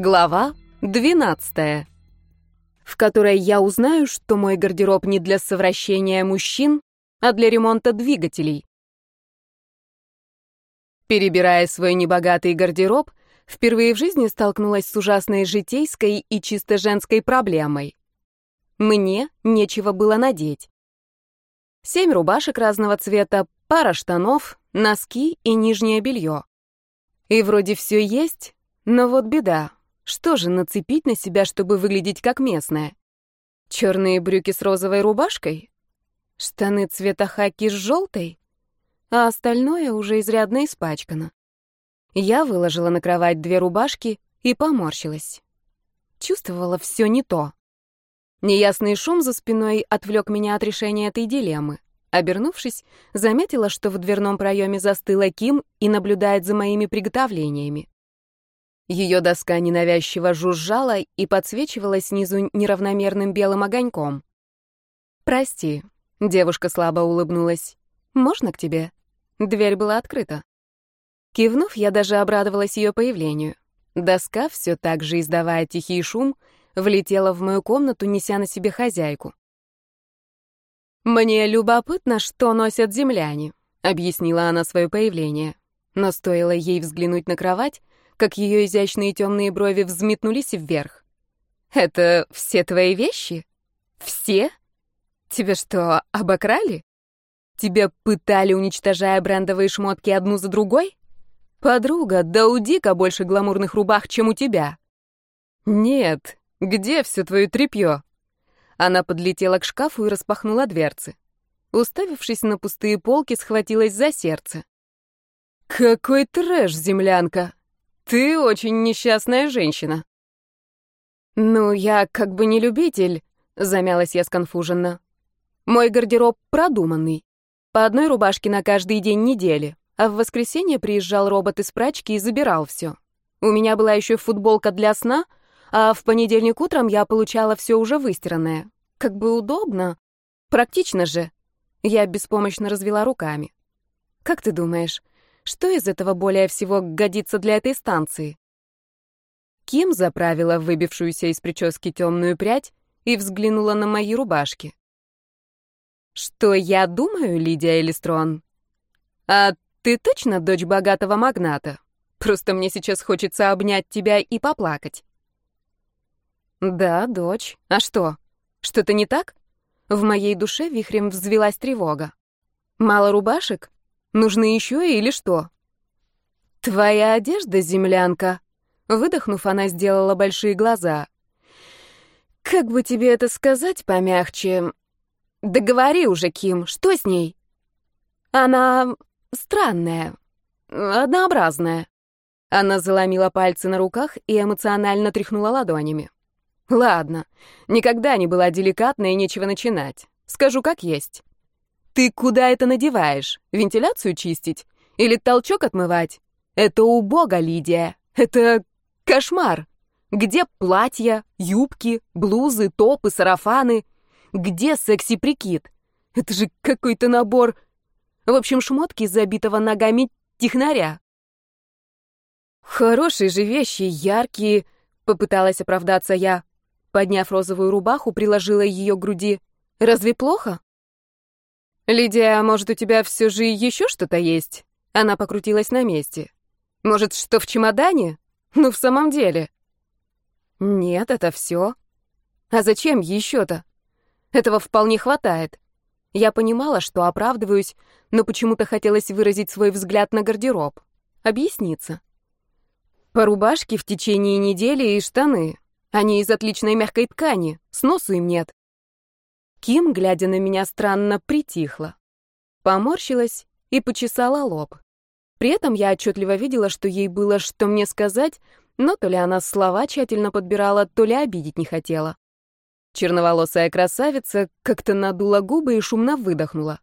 Глава 12, в которой я узнаю, что мой гардероб не для совращения мужчин, а для ремонта двигателей. Перебирая свой небогатый гардероб, впервые в жизни столкнулась с ужасной житейской и чисто женской проблемой. Мне нечего было надеть. Семь рубашек разного цвета, пара штанов, носки и нижнее белье. И вроде все есть, но вот беда. Что же нацепить на себя, чтобы выглядеть как местная? Черные брюки с розовой рубашкой? Штаны цвета хаки с желтой? А остальное уже изрядно испачкано. Я выложила на кровать две рубашки и поморщилась. Чувствовала все не то. Неясный шум за спиной отвлек меня от решения этой дилеммы. Обернувшись, заметила, что в дверном проеме застыла Ким и наблюдает за моими приготовлениями. Ее доска ненавязчиво жужжала и подсвечивала снизу неравномерным белым огоньком. «Прости», — девушка слабо улыбнулась. «Можно к тебе?» Дверь была открыта. Кивнув, я даже обрадовалась ее появлению. Доска, все так же издавая тихий шум, влетела в мою комнату, неся на себе хозяйку. «Мне любопытно, что носят земляне», — объяснила она свое появление. Но стоило ей взглянуть на кровать, как ее изящные темные брови взметнулись вверх. «Это все твои вещи? Все? Тебя что, обокрали? Тебя пытали, уничтожая брендовые шмотки одну за другой? Подруга, да у Дика больше гламурных рубах, чем у тебя». «Нет, где все твое тряпье?» Она подлетела к шкафу и распахнула дверцы. Уставившись на пустые полки, схватилась за сердце. «Какой трэш, землянка! Ты очень несчастная женщина. Ну, я как бы не любитель, замялась я сконфуженно. Мой гардероб продуманный. По одной рубашке на каждый день недели, а в воскресенье приезжал робот из прачки и забирал все. У меня была еще футболка для сна, а в понедельник утром я получала все уже выстиранное. Как бы удобно. Практично же. Я беспомощно развела руками. Как ты думаешь, что из этого более всего годится для этой станции? Ким заправила выбившуюся из прически темную прядь и взглянула на мои рубашки. «Что я думаю, Лидия Элистрон? А ты точно дочь богатого магната? Просто мне сейчас хочется обнять тебя и поплакать». «Да, дочь. А что? Что-то не так?» В моей душе вихрем взвелась тревога. «Мало рубашек? Нужны еще или что? Твоя одежда, землянка. Выдохнув, она сделала большие глаза. Как бы тебе это сказать помягче? Да говори уже, Ким, что с ней? Она странная, однообразная. Она заломила пальцы на руках и эмоционально тряхнула ладонями. Ладно, никогда не была деликатной и нечего начинать. Скажу как есть. Ты куда это надеваешь? Вентиляцию чистить? Или толчок отмывать? Это убого, Лидия. Это кошмар. Где платья, юбки, блузы, топы, сарафаны? Где секси-прикид? Это же какой-то набор... В общем, шмотки забитого ногами технаря. Хорошие же вещи, яркие, попыталась оправдаться я. Подняв розовую рубаху, приложила ее к груди. Разве плохо? «Лидия, может, у тебя все же еще что-то есть?» Она покрутилась на месте. «Может, что в чемодане? Ну, в самом деле». «Нет, это все. А зачем еще-то? Этого вполне хватает». Я понимала, что оправдываюсь, но почему-то хотелось выразить свой взгляд на гардероб. Объясниться. По рубашке в течение недели и штаны. Они из отличной мягкой ткани, сносу им нет. Ким, глядя на меня странно, притихла. Поморщилась и почесала лоб. При этом я отчетливо видела, что ей было что мне сказать, но то ли она слова тщательно подбирала, то ли обидеть не хотела. Черноволосая красавица как-то надула губы и шумно выдохнула.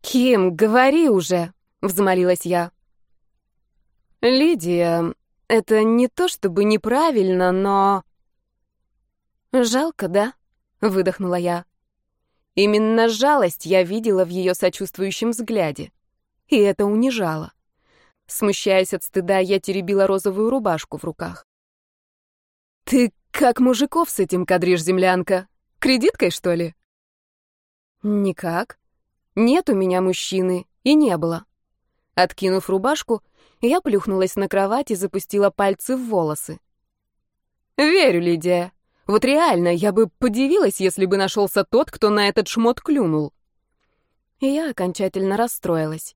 «Ким, говори уже!» — взмолилась я. «Лидия, это не то чтобы неправильно, но...» «Жалко, да?» — выдохнула я. Именно жалость я видела в ее сочувствующем взгляде. И это унижало. Смущаясь от стыда, я теребила розовую рубашку в руках. «Ты как мужиков с этим кадришь, землянка? Кредиткой, что ли?» «Никак. Нет у меня мужчины, и не было». Откинув рубашку, я плюхнулась на кровать и запустила пальцы в волосы. «Верю, Лидия. Вот реально, я бы подивилась, если бы нашелся тот, кто на этот шмот клюнул». И я окончательно расстроилась.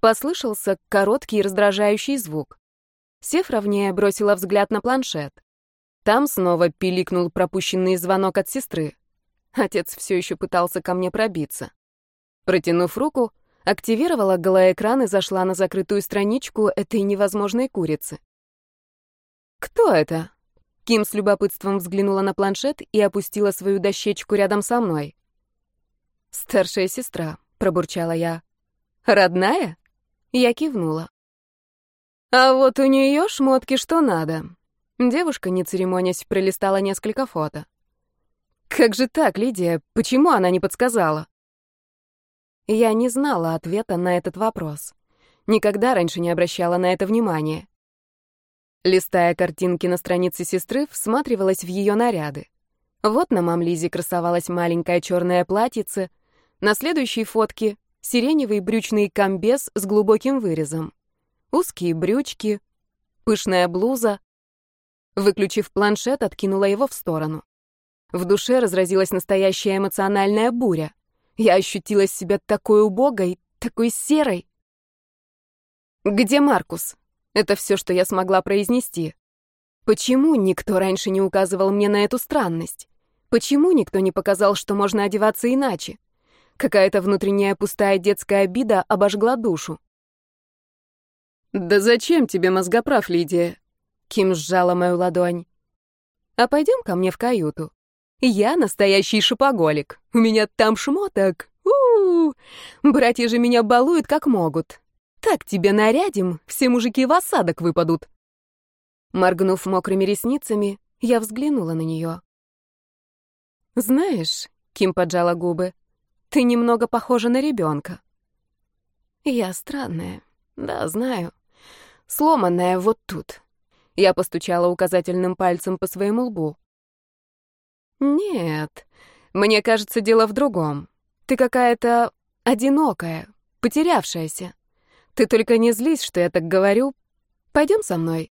Послышался короткий раздражающий звук. Сев ровнее, бросила взгляд на планшет. Там снова пиликнул пропущенный звонок от сестры. Отец все еще пытался ко мне пробиться. Протянув руку, активировала голоэкран и зашла на закрытую страничку этой невозможной курицы. «Кто это?» Ким с любопытством взглянула на планшет и опустила свою дощечку рядом со мной. «Старшая сестра», — пробурчала я. «Родная?» Я кивнула. «А вот у нее шмотки что надо». Девушка, не церемонясь, пролистала несколько фото. «Как же так, Лидия? Почему она не подсказала?» Я не знала ответа на этот вопрос. Никогда раньше не обращала на это внимания. Листая картинки на странице сестры, всматривалась в ее наряды. Вот на мам Лизе красовалась маленькое черное платьице, на следующей фотке — сиреневый брючный комбез с глубоким вырезом, узкие брючки, пышная блуза. Выключив планшет, откинула его в сторону. В душе разразилась настоящая эмоциональная буря. Я ощутила себя такой убогой, такой серой. «Где Маркус?» Это все, что я смогла произнести. Почему никто раньше не указывал мне на эту странность? Почему никто не показал, что можно одеваться иначе? Какая-то внутренняя пустая детская обида обожгла душу. «Да зачем тебе мозгоправ, Лидия?» Ким сжала мою ладонь. «А пойдем ко мне в каюту. Я настоящий шопоголик. У меня там шмоток. У, -у, у Братья же меня балуют как могут. Так тебе нарядим, все мужики в осадок выпадут. Моргнув мокрыми ресницами, я взглянула на нее. Знаешь, Ким поджала губы, ты немного похожа на ребенка. Я странная, да, знаю. Сломанная вот тут. Я постучала указательным пальцем по своему лбу. «Нет, мне кажется, дело в другом. Ты какая-то одинокая, потерявшаяся. Ты только не злись, что я так говорю. Пойдем со мной».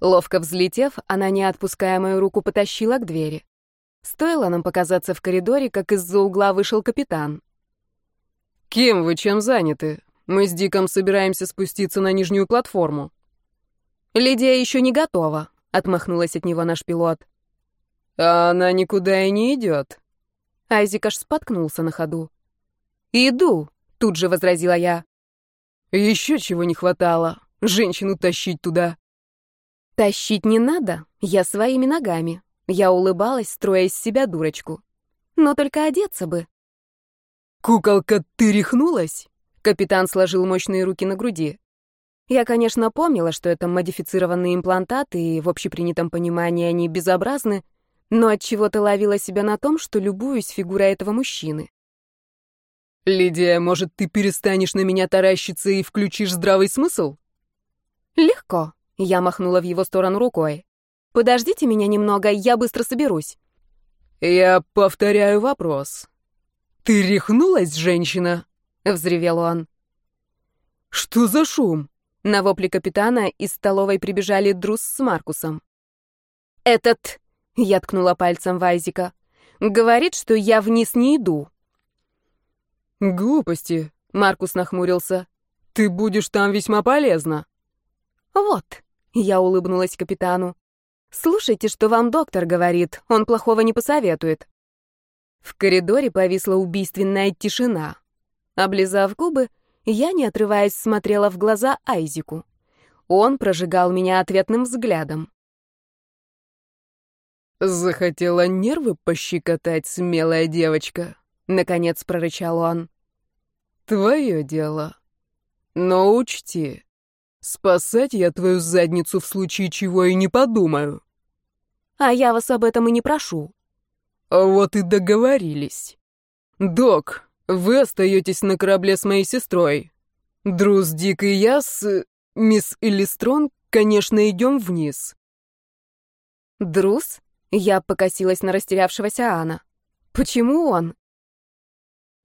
Ловко взлетев, она, не отпуская мою руку, потащила к двери. Стоило нам показаться в коридоре, как из-за угла вышел капитан. «Кем вы чем заняты? Мы с Диком собираемся спуститься на нижнюю платформу». «Лидия еще не готова», — отмахнулась от него наш пилот. А она никуда и не идет. Айзик аж споткнулся на ходу. «Иду», — тут же возразила я. «Еще чего не хватало. Женщину тащить туда». «Тащить не надо. Я своими ногами». Я улыбалась, строя из себя дурочку. «Но только одеться бы». «Куколка, ты рехнулась?» Капитан сложил мощные руки на груди. Я, конечно, помнила, что это модифицированные имплантаты, и в общепринятом понимании они безобразны, но от чего то ловила себя на том, что любуюсь фигурой этого мужчины. «Лидия, может, ты перестанешь на меня таращиться и включишь здравый смысл?» «Легко», — я махнула в его сторону рукой. «Подождите меня немного, я быстро соберусь». «Я повторяю вопрос. Ты рехнулась, женщина?» — взревел он. «Что за шум?» На вопли капитана из столовой прибежали Друз с Маркусом. «Этот я ткнула пальцем в Айзика. «Говорит, что я вниз не иду». «Глупости», — Маркус нахмурился. «Ты будешь там весьма полезна». «Вот», — я улыбнулась капитану. «Слушайте, что вам доктор говорит, он плохого не посоветует». В коридоре повисла убийственная тишина. Облизав губы, я, не отрываясь, смотрела в глаза Айзику. Он прожигал меня ответным взглядом. «Захотела нервы пощекотать, смелая девочка», — наконец прорычал он. «Твое дело. Но учти, спасать я твою задницу в случае чего и не подумаю». «А я вас об этом и не прошу». «Вот и договорились. Док, вы остаетесь на корабле с моей сестрой. Друз Дик и я с... мисс Элистрон, конечно, идем вниз. Друз? Я покосилась на растерявшегося Анна. Почему он?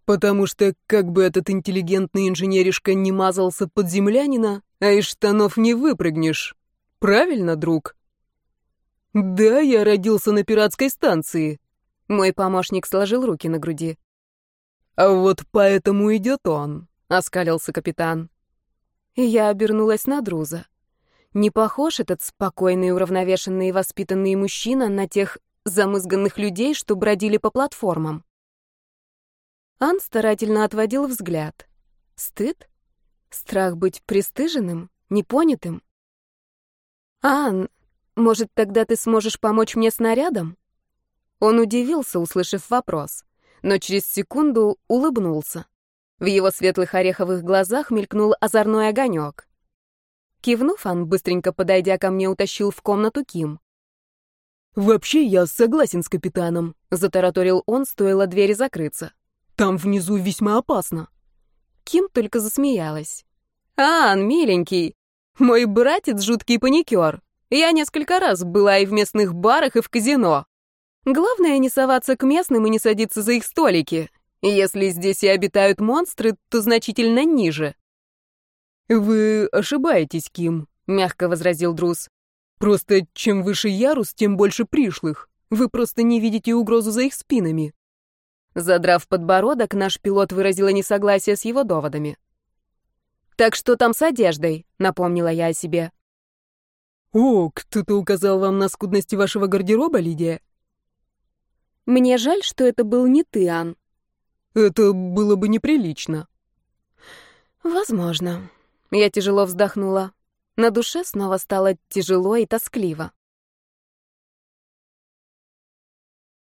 Потому что, как бы этот интеллигентный инженеришка не мазался под землянина, а из штанов не выпрыгнешь. Правильно, друг? Да, я родился на пиратской станции. Мой помощник сложил руки на груди. А вот поэтому идет он, оскалился капитан. Я обернулась на Друза. Не похож этот спокойный, уравновешенный и воспитанный мужчина на тех замызганных людей, что бродили по платформам. Ан старательно отводил взгляд. Стыд? Страх быть пристыженным, непонятым? «Ан, может, тогда ты сможешь помочь мне снарядом?» Он удивился, услышав вопрос, но через секунду улыбнулся. В его светлых ореховых глазах мелькнул озорной огонек. Кивнув, Ан, быстренько подойдя ко мне, утащил в комнату Ким. «Вообще я согласен с капитаном», — затараторил он, стоило двери закрыться. «Там внизу весьма опасно». Ким только засмеялась. «Ан, миленький, мой братец жуткий паникер. Я несколько раз была и в местных барах, и в казино. Главное не соваться к местным и не садиться за их столики. Если здесь и обитают монстры, то значительно ниже». «Вы ошибаетесь, Ким», — мягко возразил Друз. Просто чем выше ярус, тем больше пришлых. Вы просто не видите угрозу за их спинами. Задрав подбородок, наш пилот выразила несогласие с его доводами. «Так что там с одеждой?» — напомнила я о себе. «О, кто-то указал вам на скудности вашего гардероба, Лидия?» «Мне жаль, что это был не ты, Ан». «Это было бы неприлично». «Возможно». Я тяжело вздохнула. На душе снова стало тяжело и тоскливо.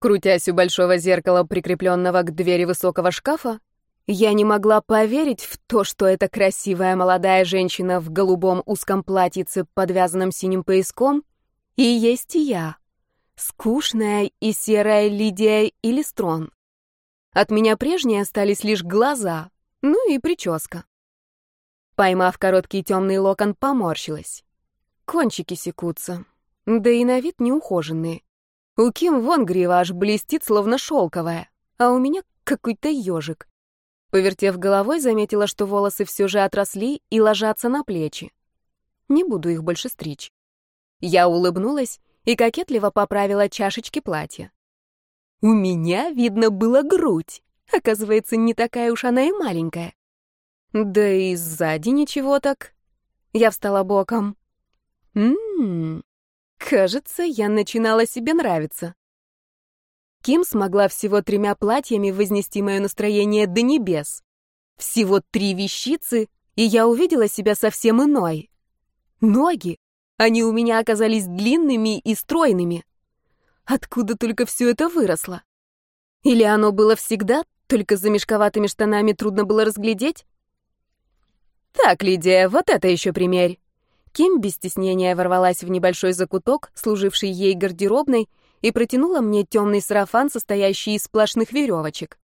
Крутясь у большого зеркала, прикрепленного к двери высокого шкафа, я не могла поверить в то, что эта красивая молодая женщина в голубом узком платьице, подвязанном синим пояском, и есть я, скучная и серая Лидия Илистрон. От меня прежние остались лишь глаза, ну и прическа. Поймав короткий темный локон, поморщилась. Кончики секутся. Да и на вид неухоженные. У Ким вон грива аж блестит, словно шелковая, а у меня какой-то ежик. Повертев головой, заметила, что волосы все же отросли и ложатся на плечи. Не буду их больше стричь. Я улыбнулась и кокетливо поправила чашечки платья. У меня, видно, было грудь. Оказывается, не такая уж она и маленькая. Да и сзади ничего так. Я встала боком. Ммм, кажется, я начинала себе нравиться. Ким смогла всего тремя платьями вознести мое настроение до небес. Всего три вещицы, и я увидела себя совсем иной. Ноги. Они у меня оказались длинными и стройными. Откуда только все это выросло? Или оно было всегда, только за мешковатыми штанами трудно было разглядеть? «Так, Лидия, вот это еще примерь». Ким без стеснения ворвалась в небольшой закуток, служивший ей гардеробной, и протянула мне темный сарафан, состоящий из сплошных веревочек.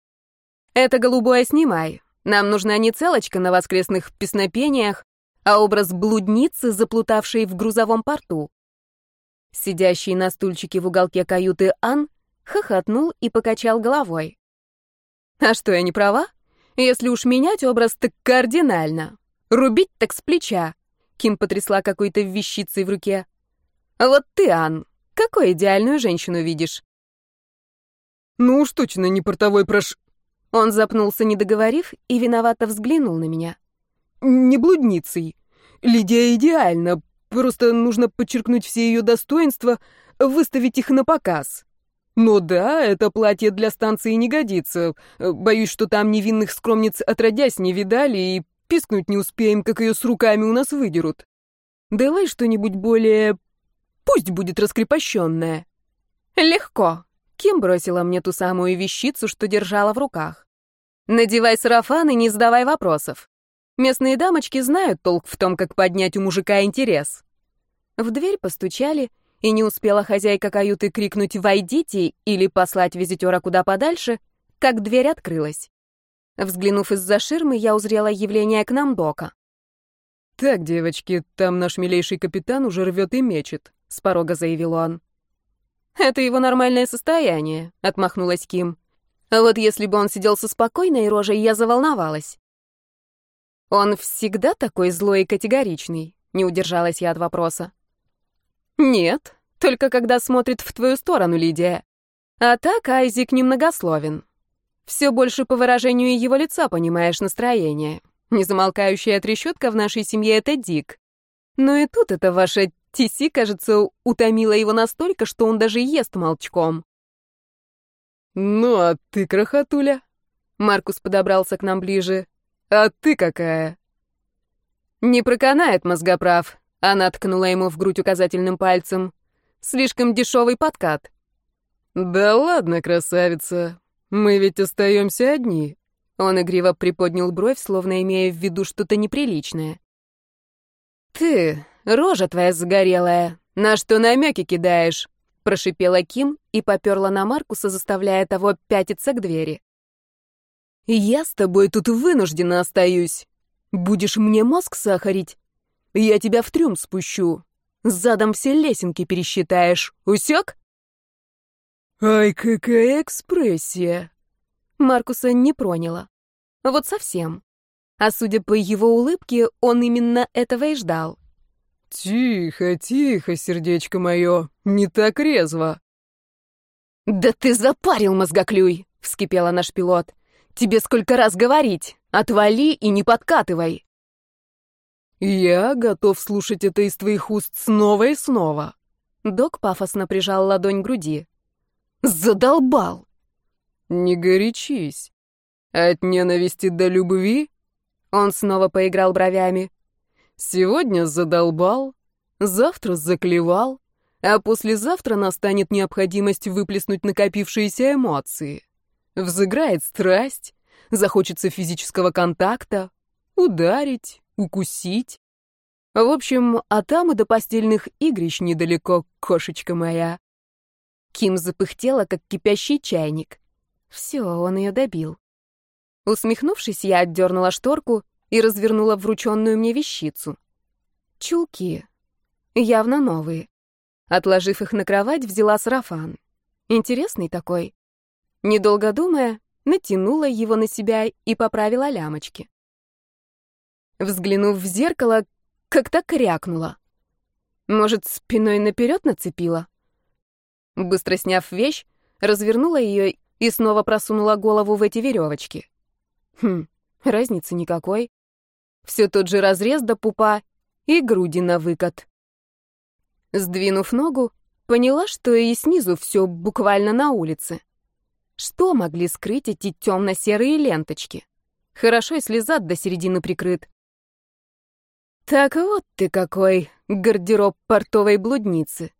«Это голубое снимай. Нам нужна не целочка на воскресных песнопениях, а образ блудницы, заплутавшей в грузовом порту». Сидящий на стульчике в уголке каюты Ан хохотнул и покачал головой. «А что, я не права? Если уж менять образ, так кардинально. Рубить так с плеча. Ким потрясла какой-то вещицей в руке. Вот ты, Ан, какую идеальную женщину видишь? Ну уж точно не портовой прош... Он запнулся, не договорив, и виновато взглянул на меня. Не блудницей. Лидия идеальна, просто нужно подчеркнуть все ее достоинства, выставить их на показ. Но да, это платье для станции не годится. Боюсь, что там невинных скромниц отродясь не видали, и Пискнуть не успеем, как ее с руками у нас выдерут. Давай что-нибудь более... Пусть будет раскрепощенное. Легко. Ким бросила мне ту самую вещицу, что держала в руках. Надевай сарафан и не задавай вопросов. Местные дамочки знают толк в том, как поднять у мужика интерес. В дверь постучали, и не успела хозяйка каюты крикнуть «Войдите!» или послать визитера куда подальше, как дверь открылась. Взглянув из-за ширмы, я узрела явление к нам Дока. «Так, девочки, там наш милейший капитан уже рвет и мечет», — с порога заявил он. Это его нормальное состояние, отмахнулась Ким. А вот если бы он сидел со спокойной рожей, я заволновалась. Он всегда такой злой и категоричный, не удержалась я от вопроса. Нет, только когда смотрит в твою сторону, Лидия. А так Айзик немногословен. Все больше по выражению его лица понимаешь настроение. Незамолкающая трещотка в нашей семье — это Дик. Но и тут эта ваша Тиси, кажется, утомила его настолько, что он даже ест молчком. «Ну, а ты, крохотуля?» Маркус подобрался к нам ближе. «А ты какая?» «Не проканает мозгоправ», — она ткнула ему в грудь указательным пальцем. «Слишком дешевый подкат». «Да ладно, красавица, мы ведь остаемся одни». Он игриво приподнял бровь, словно имея в виду что-то неприличное. «Ты, рожа твоя загорелая, на что намеки кидаешь?» Прошипела Ким и поперла на Маркуса, заставляя того пятиться к двери. «Я с тобой тут вынуждена остаюсь. Будешь мне мозг сахарить? Я тебя в трюм спущу. Задом все лесенки пересчитаешь. Усек?» «Ай, какая экспрессия!» Маркуса не проняло. Вот совсем. А судя по его улыбке, он именно этого и ждал. «Тихо, тихо, сердечко мое, не так резво». «Да ты запарил, мозгоклюй!» — вскипела наш пилот. «Тебе сколько раз говорить? Отвали и не подкатывай!» «Я готов слушать это из твоих уст снова и снова». Док пафосно прижал ладонь к груди. «Задолбал!» «Не горячись. От ненависти до любви?» Он снова поиграл бровями. «Сегодня задолбал, завтра заклевал, а послезавтра настанет необходимость выплеснуть накопившиеся эмоции. Взыграет страсть, захочется физического контакта, ударить, укусить. В общем, а там и до постельных игрищ недалеко, кошечка моя». Ким запыхтела, как кипящий чайник. Все, он ее добил. Усмехнувшись, я отдернула шторку и развернула врученную мне вещицу. Чулки. Явно новые. Отложив их на кровать, взяла сарафан. Интересный такой. Недолго думая, натянула его на себя и поправила лямочки. Взглянув в зеркало, как-то крякнула. Может, спиной наперед нацепила? Быстро сняв вещь, развернула ее и снова просунула голову в эти веревочки. Хм, разницы никакой. Все тот же разрез до пупа и груди на выкат. Сдвинув ногу, поняла, что и снизу все буквально на улице. Что могли скрыть эти темно-серые ленточки? Хорошо, если зад до середины прикрыт. Так вот ты какой, гардероб портовой блудницы.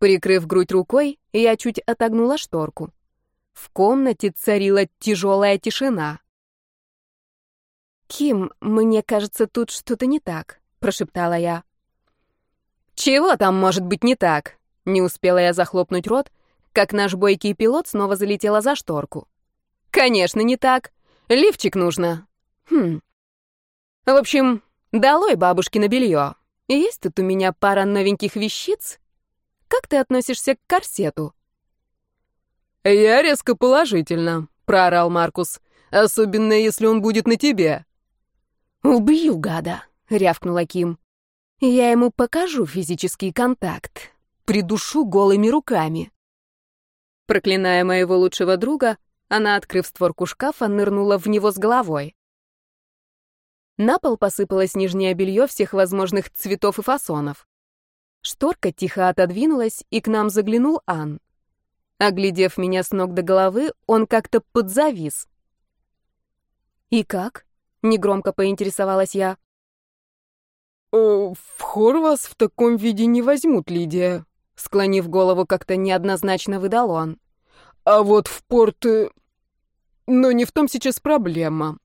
Прикрыв грудь рукой, я чуть отогнула шторку. В комнате царила тяжелая тишина. «Ким, мне кажется, тут что-то не так», — прошептала я. «Чего там может быть не так?» Не успела я захлопнуть рот, как наш бойкий пилот снова залетела за шторку. «Конечно, не так. Лифчик нужно. Хм. В общем, долой бабушкино белье. Есть тут у меня пара новеньких вещиц. Как ты относишься к корсету?» «Я резко положительно», — проорал Маркус. «Особенно, если он будет на тебе». «Убью гада», — рявкнула Ким. «Я ему покажу физический контакт. Придушу голыми руками». Проклиная моего лучшего друга, она, открыв створку шкафа, нырнула в него с головой. На пол посыпалось нижнее белье всех возможных цветов и фасонов. Шторка тихо отодвинулась, и к нам заглянул Ан. Оглядев меня с ног до головы, он как-то подзавис. «И как?» — негромко поинтересовалась я. «В хор вас в таком виде не возьмут, Лидия», — склонив голову, как-то неоднозначно выдал он. «А вот в порт... Э, но не в том сейчас проблема.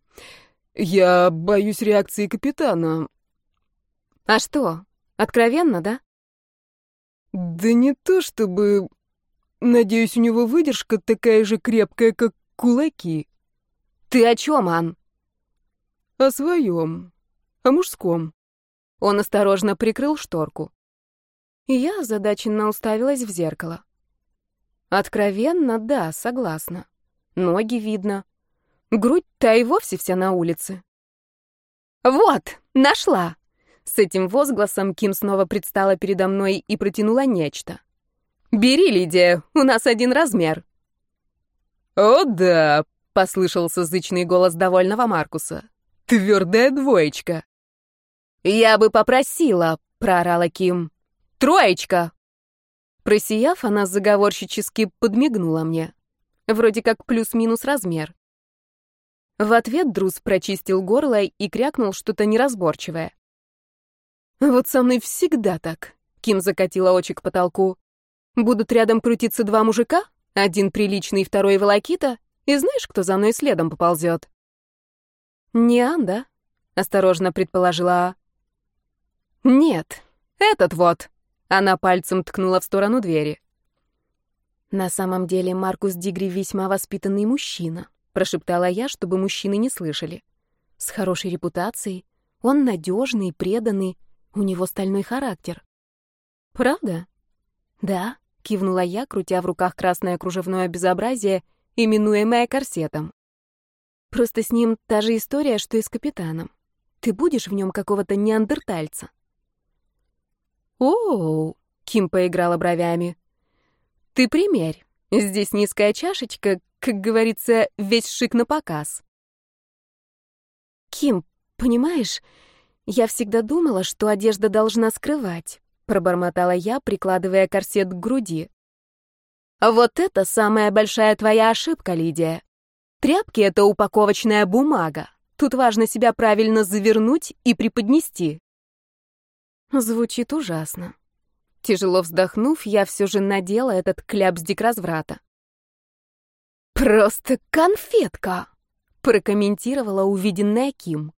Я боюсь реакции капитана». «А что, откровенно, да?» «Да не то чтобы... Надеюсь, у него выдержка такая же крепкая, как кулаки». «Ты о чем, Ан?» О своем. О мужском. Он осторожно прикрыл шторку. Я озадаченно уставилась в зеркало. Откровенно, да, согласна. Ноги видно. Грудь-то и вовсе вся на улице. «Вот, нашла!» С этим возгласом Ким снова предстала передо мной и протянула нечто. «Бери, Лидия, у нас один размер». «О да!» — послышался зычный голос довольного Маркуса. «Твердая двоечка». «Я бы попросила», — проорала Ким. «Троечка!» Просияв, она заговорщически подмигнула мне. Вроде как плюс-минус размер. В ответ Друз прочистил горло и крякнул что-то неразборчивое. «Вот со мной всегда так», — Ким закатила очи к потолку. «Будут рядом крутиться два мужика, один приличный, второй волокита, и знаешь, кто за мной следом поползет?» «Не Анда», — осторожно предположила А. «Нет, этот вот», она пальцем ткнула в сторону двери. «На самом деле Маркус Дигри весьма воспитанный мужчина», прошептала я, чтобы мужчины не слышали. «С хорошей репутацией, он надежный, преданный, у него стальной характер». «Правда?» «Да», — кивнула я, крутя в руках красное кружевное безобразие, именуемое корсетом. «Просто с ним та же история, что и с капитаном. Ты будешь в нем какого-то неандертальца». «Оу!» — Ким поиграла бровями. «Ты примерь. Здесь низкая чашечка, как говорится, весь шик на показ». «Ким, понимаешь, я всегда думала, что одежда должна скрывать», — пробормотала я, прикладывая корсет к груди. «Вот это самая большая твоя ошибка, Лидия. Тряпки — это упаковочная бумага. Тут важно себя правильно завернуть и преподнести». Звучит ужасно. Тяжело вздохнув, я все же надела этот кляпсдик разврата. «Просто конфетка!» — прокомментировала увиденная Ким.